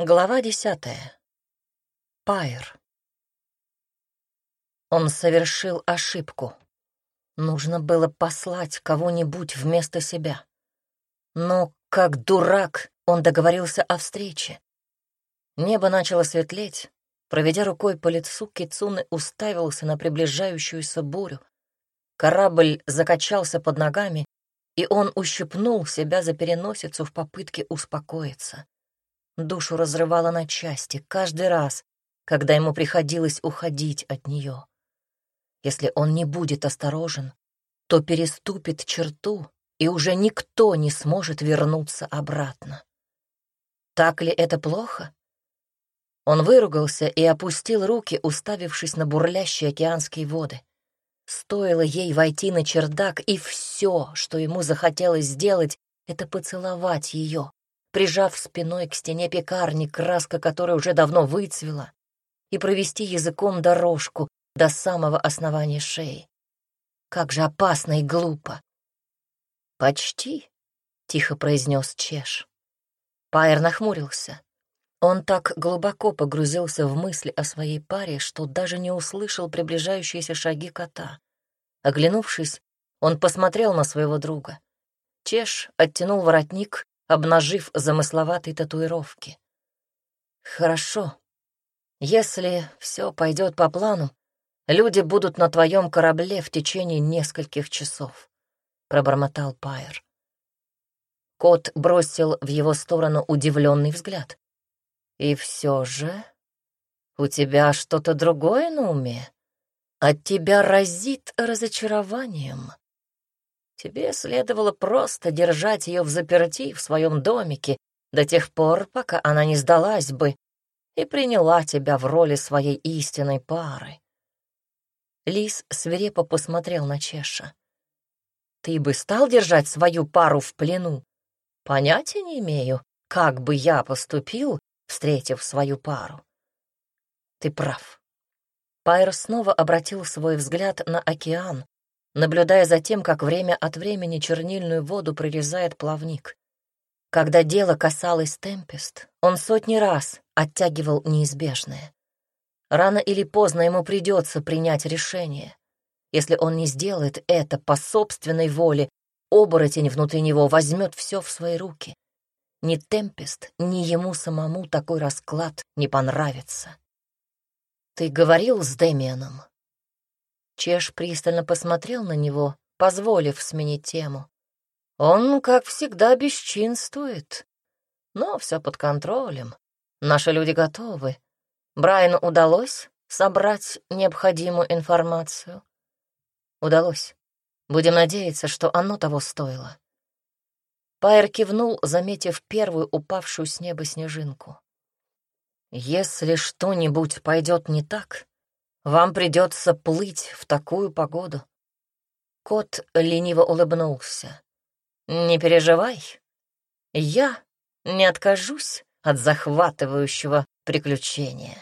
Глава десятая. Пайр. Он совершил ошибку. Нужно было послать кого-нибудь вместо себя. Но, как дурак, он договорился о встрече. Небо начало светлеть. Проведя рукой по лицу, Кицуны уставился на приближающуюся бурю. Корабль закачался под ногами, и он ущипнул себя за переносицу в попытке успокоиться. Душу разрывало на части каждый раз, когда ему приходилось уходить от нее. Если он не будет осторожен, то переступит черту, и уже никто не сможет вернуться обратно. Так ли это плохо? Он выругался и опустил руки, уставившись на бурлящие океанские воды. Стоило ей войти на чердак, и все, что ему захотелось сделать, это поцеловать ее, прижав спиной к стене пекарни, краска которой уже давно выцвела, и провести языком дорожку до самого основания шеи. Как же опасно и глупо. «Почти», — тихо произнес Чеш. Пайер нахмурился. Он так глубоко погрузился в мысли о своей паре, что даже не услышал приближающиеся шаги кота. Оглянувшись, он посмотрел на своего друга. Чеш оттянул воротник обнажив замысловатые татуировки. «Хорошо. Если все пойдет по плану, люди будут на твоем корабле в течение нескольких часов», — пробормотал Пайер. Кот бросил в его сторону удивленный взгляд. «И все же у тебя что-то другое на уме? От тебя разит разочарованием». Тебе следовало просто держать ее в заперти в своем домике до тех пор, пока она не сдалась бы и приняла тебя в роли своей истинной пары. Лис свирепо посмотрел на Чеша. «Ты бы стал держать свою пару в плену? Понятия не имею, как бы я поступил, встретив свою пару». «Ты прав». Пайр снова обратил свой взгляд на океан, наблюдая за тем, как время от времени чернильную воду прорезает плавник. Когда дело касалось Темпест, он сотни раз оттягивал неизбежное. Рано или поздно ему придется принять решение. Если он не сделает это по собственной воле, оборотень внутри него возьмет все в свои руки. Ни Темпест, ни ему самому такой расклад не понравится. «Ты говорил с Дэмианом?» Чеш пристально посмотрел на него, позволив сменить тему. Он, как всегда, бесчинствует. Но все под контролем. Наши люди готовы. Брайану удалось собрать необходимую информацию? Удалось. Будем надеяться, что оно того стоило. Пайер кивнул, заметив первую упавшую с неба снежинку. «Если что-нибудь пойдет не так, вам придется плыть в такую погоду. Кот лениво улыбнулся. Не переживай. Я не откажусь от захватывающего приключения.